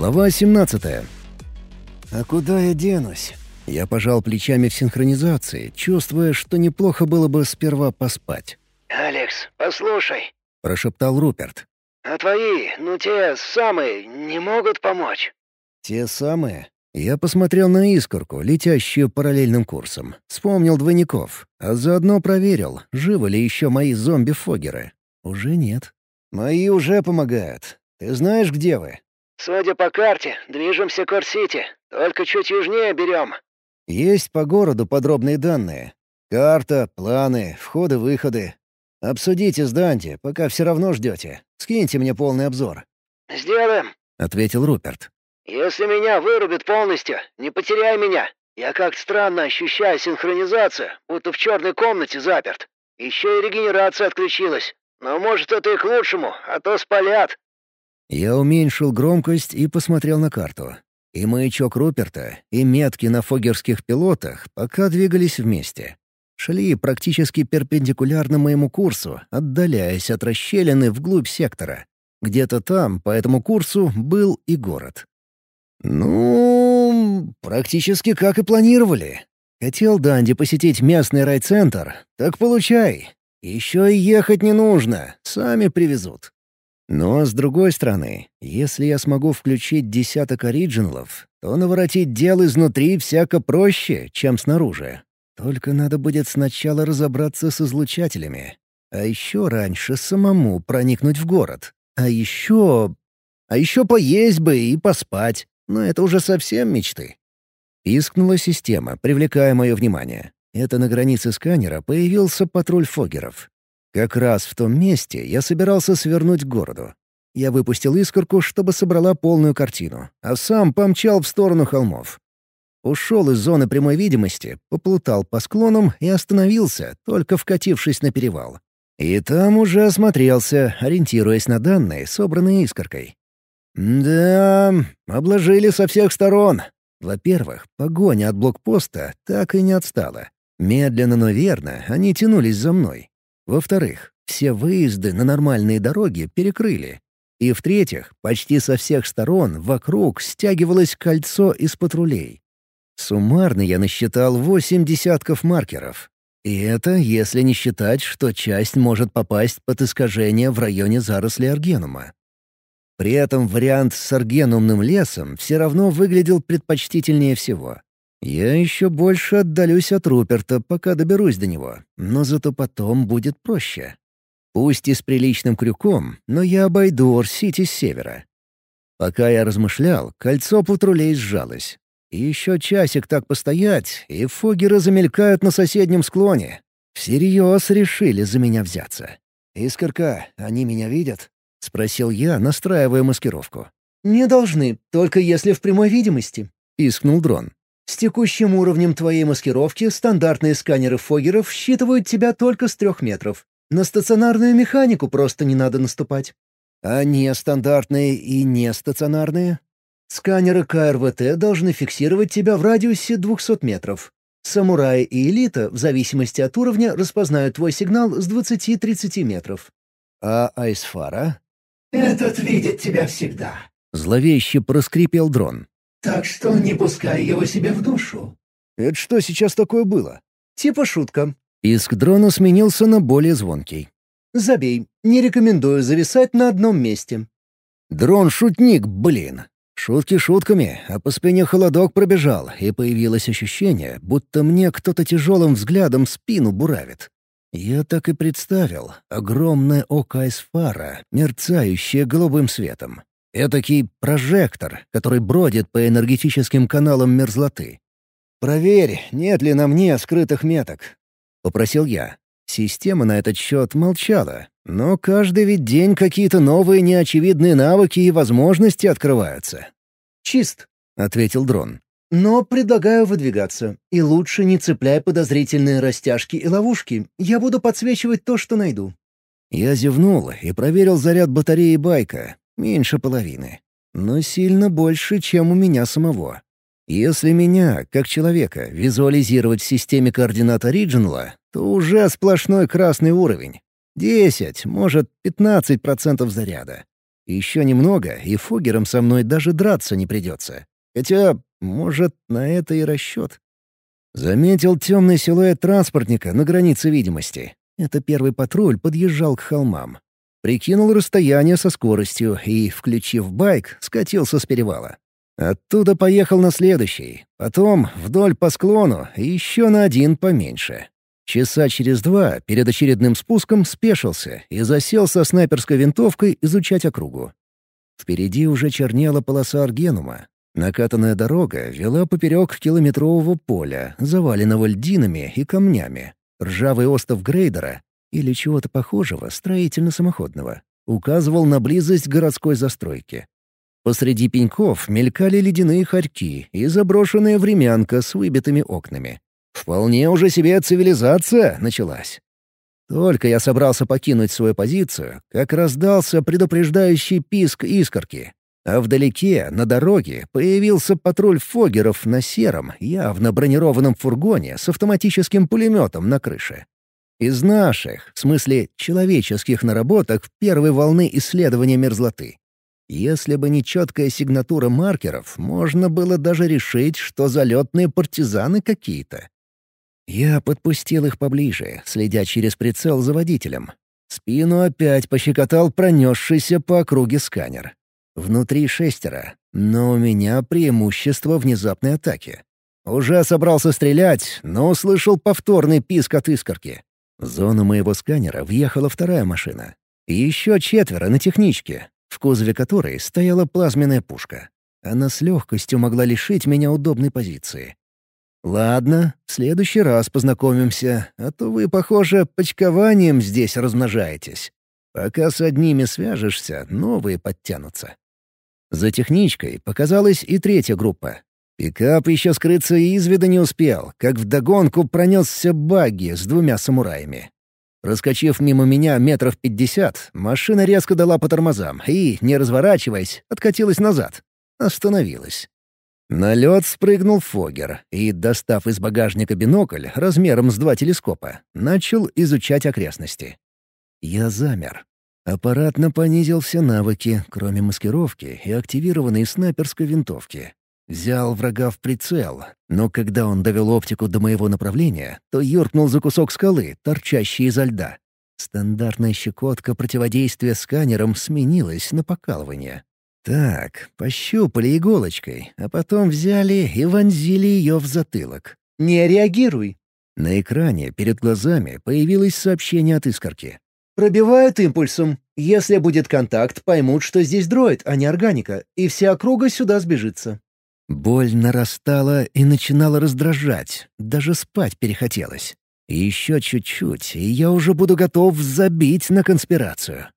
Глава 17. «А куда я денусь?» Я пожал плечами в синхронизации, чувствуя, что неплохо было бы сперва поспать. «Алекс, послушай», — прошептал Руперт. «А твои, ну те самые, не могут помочь?» «Те самые?» Я посмотрел на искорку, летящую параллельным курсом. Вспомнил двойников, а заодно проверил, живы ли еще мои зомби-фогеры. Уже нет. «Мои уже помогают. Ты знаешь, где вы?» «Судя по карте, движемся к Орсити. Только чуть южнее берем». «Есть по городу подробные данные. Карта, планы, входы-выходы. Обсудите с Данди, пока все равно ждете. Скиньте мне полный обзор». «Сделаем», — ответил Руперт. «Если меня вырубят полностью, не потеряй меня. Я как-то странно ощущаю синхронизацию, будто в черной комнате заперт. Еще и регенерация отключилась. Но может это и к лучшему, а то спалят». Я уменьшил громкость и посмотрел на карту. И маячок Руперта, и метки на фогерских пилотах пока двигались вместе. Шли практически перпендикулярно моему курсу, отдаляясь от расщелины вглубь сектора. Где-то там, по этому курсу, был и город. Ну, практически как и планировали. Хотел Данди посетить местный райцентр, так получай. Еще и ехать не нужно, сами привезут. Но, с другой стороны, если я смогу включить десяток оригиналов, то наворотить дел изнутри всяко проще, чем снаружи. Только надо будет сначала разобраться с излучателями. А еще раньше самому проникнуть в город. А еще... А еще поесть бы и поспать. Но это уже совсем мечты. Пискнула система, привлекая мое внимание. Это на границе сканера появился патруль фогеров. Как раз в том месте я собирался свернуть к городу. Я выпустил искорку, чтобы собрала полную картину, а сам помчал в сторону холмов. Ушел из зоны прямой видимости, поплутал по склонам и остановился, только вкатившись на перевал. И там уже осмотрелся, ориентируясь на данные, собранные искоркой. Да, обложили со всех сторон. Во-первых, погоня от блокпоста так и не отстала. Медленно, но верно они тянулись за мной. Во-вторых, все выезды на нормальные дороги перекрыли. И в-третьих, почти со всех сторон вокруг стягивалось кольцо из патрулей. Суммарно я насчитал восемь десятков маркеров. И это если не считать, что часть может попасть под искажение в районе заросли аргенума. При этом вариант с аргенумным лесом все равно выглядел предпочтительнее всего. Я еще больше отдалюсь от Руперта, пока доберусь до него, но зато потом будет проще. Пусть и с приличным крюком, но я обойду Орсити с севера. Пока я размышлял, кольцо патрулей сжалось. Еще часик так постоять, и фогеры замелькают на соседнем склоне. Всерьез решили за меня взяться. «Искорка, они меня видят?» — спросил я, настраивая маскировку. «Не должны, только если в прямой видимости», — пискнул дрон. С текущим уровнем твоей маскировки стандартные сканеры Фогеров считывают тебя только с трех метров. На стационарную механику просто не надо наступать. А не стандартные и не стационарные? Сканеры КРВТ должны фиксировать тебя в радиусе 200 метров. Самураи и элита, в зависимости от уровня, распознают твой сигнал с 20-30 метров. А Айсфара? «Этот видит тебя всегда», — зловеще проскрипел дрон. Так что не пускай его себе в душу». «Это что сейчас такое было?» «Типа шутка». Иск дрона сменился на более звонкий. «Забей. Не рекомендую зависать на одном месте». «Дрон-шутник, блин!» Шутки шутками, а по спине холодок пробежал, и появилось ощущение, будто мне кто-то тяжелым взглядом спину буравит. Я так и представил огромное око Айсфара, мерцающее голубым светом. Этакий прожектор, который бродит по энергетическим каналам мерзлоты. «Проверь, нет ли на мне скрытых меток», — попросил я. Система на этот счет молчала, но каждый ведь день какие-то новые неочевидные навыки и возможности открываются. «Чист», — ответил дрон. «Но предлагаю выдвигаться. И лучше не цепляй подозрительные растяжки и ловушки. Я буду подсвечивать то, что найду». Я зевнул и проверил заряд батареи байка, Меньше половины. Но сильно больше, чем у меня самого. Если меня, как человека, визуализировать в системе координат оригинала, то уже сплошной красный уровень. 10, может, 15% заряда. Еще немного, и Фогером со мной даже драться не придется. Хотя, может, на это и расчет. Заметил темный силуэт транспортника на границе видимости. Это первый патруль подъезжал к холмам. Прикинул расстояние со скоростью и, включив байк, скатился с перевала. Оттуда поехал на следующий, потом вдоль по склону и еще на один поменьше. Часа через два перед очередным спуском спешился и засел со снайперской винтовкой изучать округу. Впереди уже чернела полоса Аргенума. Накатанная дорога вела поперек километрового поля, заваленного льдинами и камнями. Ржавый остов грейдера или чего-то похожего, строительно-самоходного, указывал на близость городской застройки. Посреди пеньков мелькали ледяные хорьки и заброшенная времянка с выбитыми окнами. Вполне уже себе цивилизация началась. Только я собрался покинуть свою позицию, как раздался предупреждающий писк искорки. А вдалеке, на дороге, появился патруль фогеров на сером, явно бронированном фургоне с автоматическим пулеметом на крыше. Из наших, в смысле человеческих наработок первой волны исследования мерзлоты. Если бы не четкая сигнатура маркеров, можно было даже решить, что залетные партизаны какие-то. Я подпустил их поближе, следя через прицел за водителем. Спину опять пощекотал пронесшийся по округе сканер. Внутри шестеро, но у меня преимущество внезапной атаки. Уже собрался стрелять, но услышал повторный писк от искорки. В зону моего сканера въехала вторая машина. И еще четверо на техничке, в кузове которой стояла плазменная пушка. Она с легкостью могла лишить меня удобной позиции. «Ладно, в следующий раз познакомимся, а то вы, похоже, почкованием здесь размножаетесь. Пока с одними свяжешься, новые подтянутся». За техничкой показалась и третья группа. Пикап еще скрыться из вида не успел, как вдогонку пронесся багги с двумя самураями. Проскочив мимо меня метров пятьдесят, машина резко дала по тормозам и, не разворачиваясь, откатилась назад. Остановилась. На лед спрыгнул Фогер и, достав из багажника бинокль размером с два телескопа, начал изучать окрестности. Я замер. Аппаратно понизил все навыки, кроме маскировки и активированной снайперской винтовки. Взял врага в прицел, но когда он довел оптику до моего направления, то юркнул за кусок скалы, торчащий изо льда. Стандартная щекотка противодействия сканером сменилась на покалывание. Так, пощупали иголочкой, а потом взяли и вонзили ее в затылок. «Не реагируй!» На экране перед глазами появилось сообщение от искорки. «Пробивают импульсом. Если будет контакт, поймут, что здесь дроид, а не органика, и вся округа сюда сбежится». Боль нарастала и начинала раздражать, даже спать перехотелось. Еще чуть-чуть, и я уже буду готов забить на конспирацию.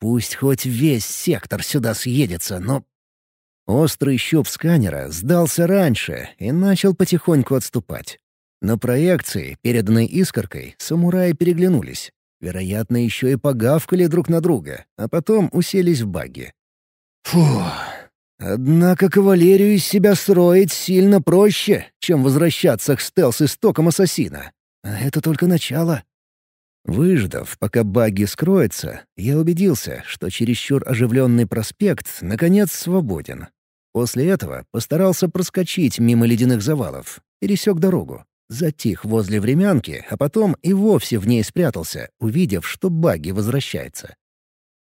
Пусть хоть весь сектор сюда съедется, но... Острый щуп сканера сдался раньше и начал потихоньку отступать. На проекции, переданной искоркой, самураи переглянулись. Вероятно, еще и погавкали друг на друга, а потом уселись в багги. Фух, Однако кавалерию из себя строить сильно проще, чем возвращаться к стелс-истокам ассасина. А это только начало. Выждав, пока багги скроется, я убедился, что чересчур оживленный проспект наконец свободен. После этого постарался проскочить мимо ледяных завалов, пересек дорогу, затих возле времянки, а потом и вовсе в ней спрятался, увидев, что багги возвращается.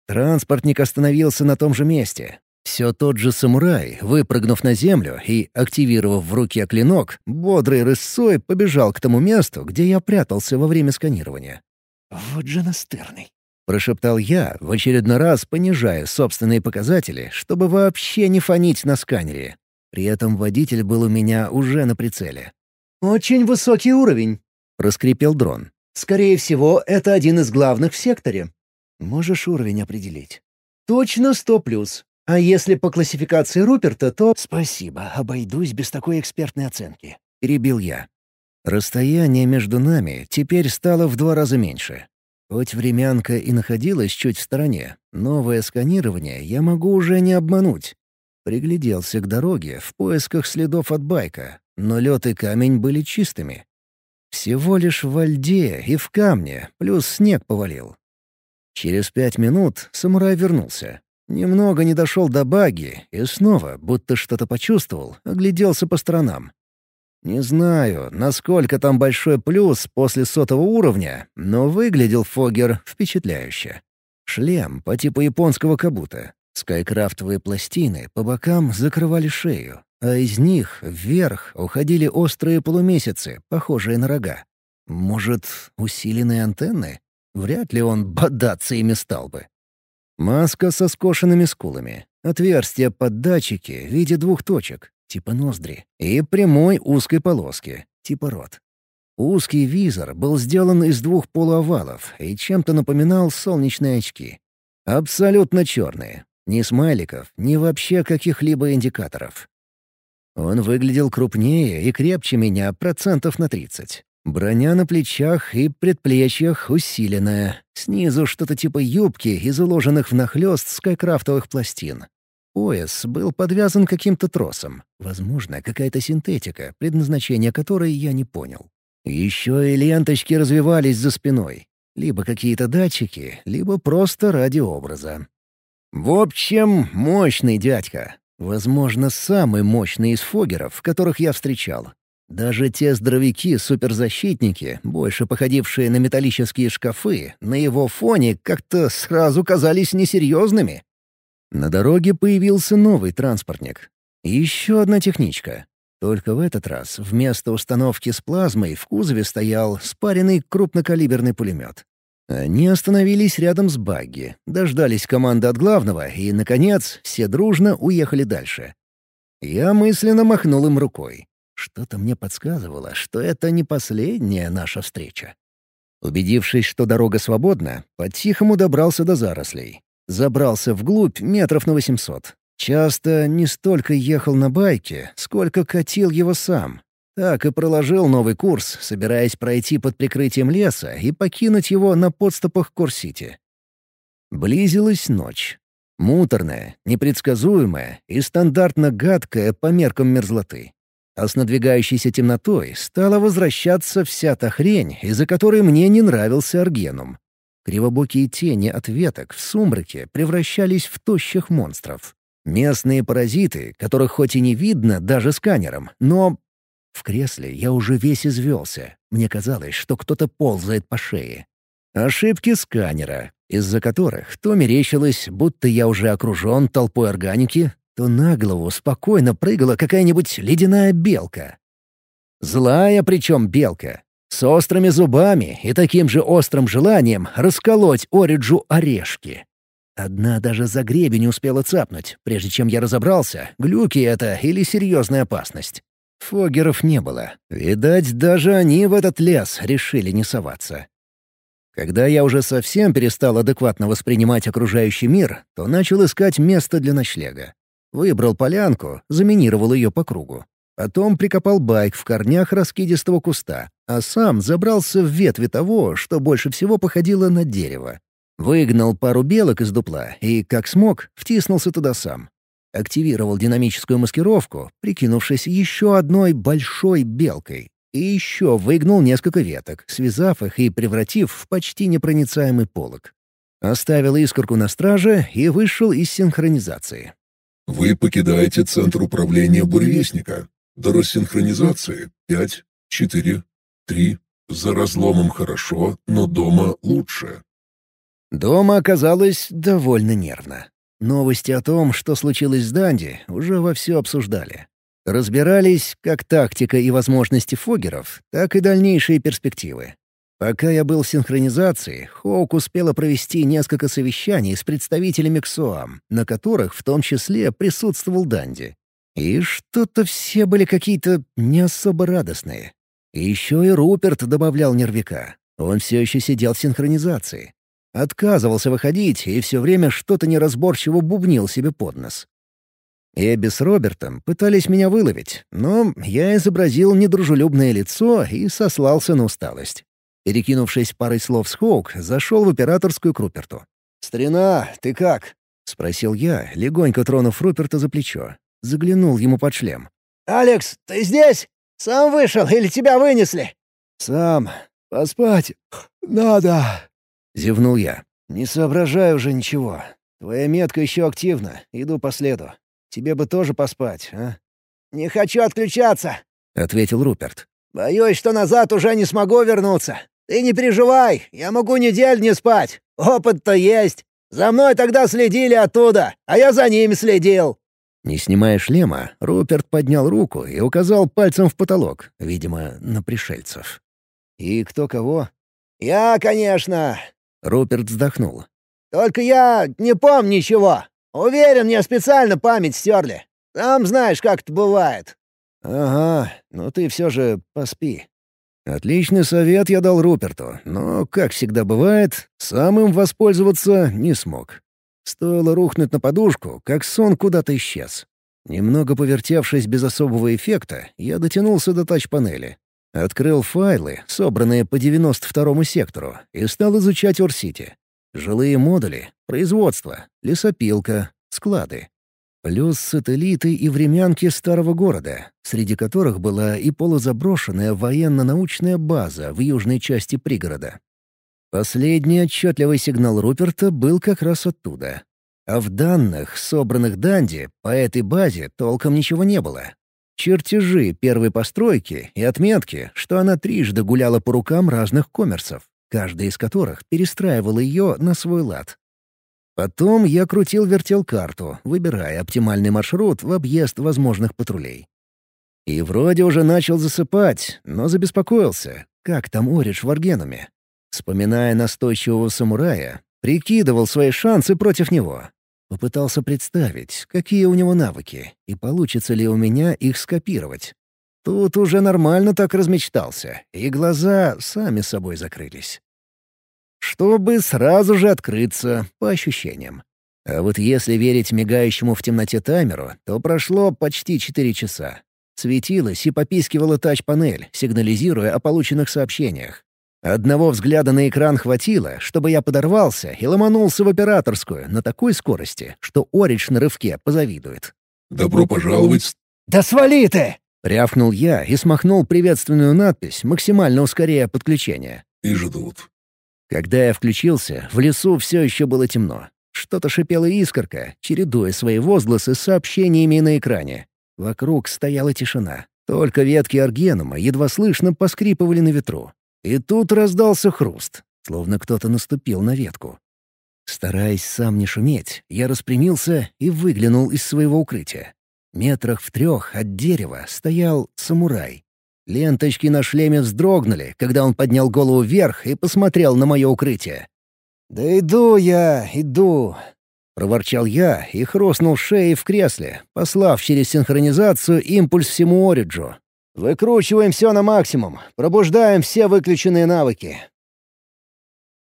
Транспортник остановился на том же месте, все тот же самурай, выпрыгнув на землю и, активировав в руке клинок, бодрой рысцой побежал к тому месту, где я прятался во время сканирования. «Вот же настырный!» — прошептал я, в очередной раз понижая собственные показатели, чтобы вообще не фонить на сканере. При этом водитель был у меня уже на прицеле. «Очень высокий уровень», — проскрипел дрон. «Скорее всего, это один из главных в секторе». «Можешь уровень определить?» «Точно сто плюс. А если по классификации Руперта, то... «Спасибо, обойдусь без такой экспертной оценки», — перебил я. Расстояние между нами теперь стало в два раза меньше. Хоть времянка и находилась чуть в стороне, новое сканирование я могу уже не обмануть. Пригляделся к дороге в поисках следов от байка, но лед и камень были чистыми. Всего лишь во льде и в камне, плюс снег повалил. Через пять минут самурай вернулся. Немного не дошел до баги и снова, будто что-то почувствовал, огляделся по сторонам. Не знаю, насколько там большой плюс после сотого уровня, но выглядел Фогер впечатляюще. Шлем по типу японского кабута. Скайкрафтовые пластины по бокам закрывали шею, а из них вверх уходили острые полумесяцы, похожие на рога. Может, усиленные антенны? Вряд ли он бодаться ими стал бы. Маска со скошенными скулами, отверстие под датчики в виде двух точек, типа ноздри, и прямой узкой полоски, типа рот. Узкий визор был сделан из двух полуовалов и чем-то напоминал солнечные очки. Абсолютно черные. Ни смайликов, ни вообще каких-либо индикаторов. Он выглядел крупнее и крепче меня процентов на 30. Броня на плечах и предплечьях усиленная. Снизу что-то типа юбки из уложенных внахлёст скайкрафтовых пластин. Пояс был подвязан каким-то тросом. Возможно, какая-то синтетика, предназначение которой я не понял. Еще и ленточки развивались за спиной. Либо какие-то датчики, либо просто ради образа. В общем, мощный дядька. Возможно, самый мощный из фогеров, которых я встречал. Даже те здоровяки-суперзащитники, больше походившие на металлические шкафы, на его фоне как-то сразу казались несерьезными. На дороге появился новый транспортник. еще одна техничка. Только в этот раз вместо установки с плазмой в кузове стоял спаренный крупнокалиберный пулемет. Они остановились рядом с багги, дождались команды от главного и, наконец, все дружно уехали дальше. Я мысленно махнул им рукой. Что-то мне подсказывало, что это не последняя наша встреча. Убедившись, что дорога свободна, по-тихому добрался до зарослей. Забрался вглубь метров на 800. Часто не столько ехал на байке, сколько катил его сам. Так и проложил новый курс, собираясь пройти под прикрытием леса и покинуть его на подступах Курсити. Близилась ночь. Муторная, непредсказуемая и стандартно гадкая по меркам мерзлоты. А с надвигающейся темнотой стала возвращаться вся та хрень, из-за которой мне не нравился Аргенум. Кривобокие тени от веток в сумраке превращались в тощих монстров. Местные паразиты, которых хоть и не видно даже сканером, но... В кресле я уже весь извелся. Мне казалось, что кто-то ползает по шее. Ошибки сканера, из-за которых то мерещилось, будто я уже окружен толпой органики, то на голову спокойно прыгала какая-нибудь ледяная белка. Злая причем белка, с острыми зубами и таким же острым желанием расколоть Ориджу орешки. Одна даже за гребень успела цапнуть, прежде чем я разобрался, глюки это или серьезная опасность. Фогеров не было. Видать, даже они в этот лес решили не соваться. Когда я уже совсем перестал адекватно воспринимать окружающий мир, то начал искать место для ночлега. Выбрал полянку, заминировал ее по кругу. Потом прикопал байк в корнях раскидистого куста, а сам забрался в ветви того, что больше всего походило на дерево. Выгнал пару белок из дупла и, как смог, втиснулся туда сам. Активировал динамическую маскировку, прикинувшись еще одной большой белкой. И еще выгнал несколько веток, связав их и превратив в почти непроницаемый полог. Оставил искорку на страже и вышел из синхронизации. Вы покидаете центр управления буревестника. До рассинхронизации — пять, четыре, три. За разломом хорошо, но дома лучше. Дома оказалось довольно нервно. Новости о том, что случилось с Данди, уже вовсю обсуждали. Разбирались как тактика и возможности фогеров, так и дальнейшие перспективы. Пока я был в синхронизации, Хоук успела провести несколько совещаний с представителями КСОАМ, на которых в том числе присутствовал Данди. И что-то все были какие-то не особо радостные. Еще и Руперт добавлял нервика. Он все еще сидел в синхронизации. Отказывался выходить и все время что-то неразборчиво бубнил себе под нос. Эбби с Робертом пытались меня выловить, но я изобразил недружелюбное лицо и сослался на усталость. Перекинувшись парой слов с Хоук, зашел в операторскую к Руперту. «Старина, ты как?» — спросил я, легонько тронув Руперта за плечо. Заглянул ему под шлем. «Алекс, ты здесь? Сам вышел или тебя вынесли?» «Сам. Поспать. Надо». — зевнул я. «Не соображаю уже ничего. Твоя метка еще активна, иду по следу. Тебе бы тоже поспать, а?» «Не хочу отключаться», — ответил Руперт. «Боюсь, что назад уже не смогу вернуться. Ты не переживай, я могу неделю не спать. Опыт-то есть. За мной тогда следили оттуда, а я за ними следил». Не снимая шлема, Руперт поднял руку и указал пальцем в потолок, видимо, на пришельцев. «И кто кого?» «Я, конечно!» Руперт вздохнул. «Только я не помню ничего. Уверен, мне специально память стерли. Сам знаешь, как это бывает». «Ага, но ты все же поспи». Отличный совет я дал Руперту, но, как всегда бывает, сам им воспользоваться не смог. Стоило рухнуть на подушку, как сон куда-то исчез. Немного повертевшись без особого эффекта, я дотянулся до тач-панели. Открыл файлы, собранные по 92-му сектору, и стал изучать Орсити. Жилые модули, производство, лесопилка, склады. Плюс сателлиты и времянки старого города, среди которых была и полузаброшенная военно-научная база в южной части пригорода. Последний отчетливый сигнал Руперта был как раз оттуда. А в данных, собранных Данди, по этой базе толком ничего не было. Чертежи первой постройки и отметки, что она трижды гуляла по рукам разных коммерсов, каждый из которых перестраивал ее на свой лад. Потом я крутил-вертел карту, выбирая оптимальный маршрут в объезд возможных патрулей. И вроде уже начал засыпать, но забеспокоился. Как там Оридж в Аргенуме? Вспоминая настойчивого самурая, прикидывал свои шансы против него. Попытался представить, какие у него навыки, и получится ли у меня их скопировать. Тут уже нормально так размечтался, и глаза сами собой закрылись. Чтобы сразу же открыться, по ощущениям. А вот если верить мигающему в темноте таймеру, то прошло почти четыре часа. Светилась и попискивала тач-панель, сигнализируя о полученных сообщениях. Одного взгляда на экран хватило, чтобы я подорвался и ломанулся в операторскую на такой скорости, что Оридж на рывке позавидует. «Добро пожаловать!» «Да свали ты!» — рявкнул я и смахнул приветственную надпись, максимально ускоряя подключение. «И ждут». Когда я включился, в лесу все еще было темно. Что-то шипела искорка, чередуя свои возгласы с сообщениями на экране. Вокруг стояла тишина. Только ветки аргенума едва слышно поскрипывали на ветру. И тут раздался хруст, словно кто-то наступил на ветку. Стараясь сам не шуметь, я распрямился и выглянул из своего укрытия. Метрах в трех от дерева стоял самурай. Ленточки на шлеме вздрогнули, когда он поднял голову вверх и посмотрел на мое укрытие. «Да иду я, иду!» — проворчал я и хрустнул шеей в кресле, послав через синхронизацию импульс всему Ориджу, Выкручиваем все на максимум, пробуждаем все выключенные навыки.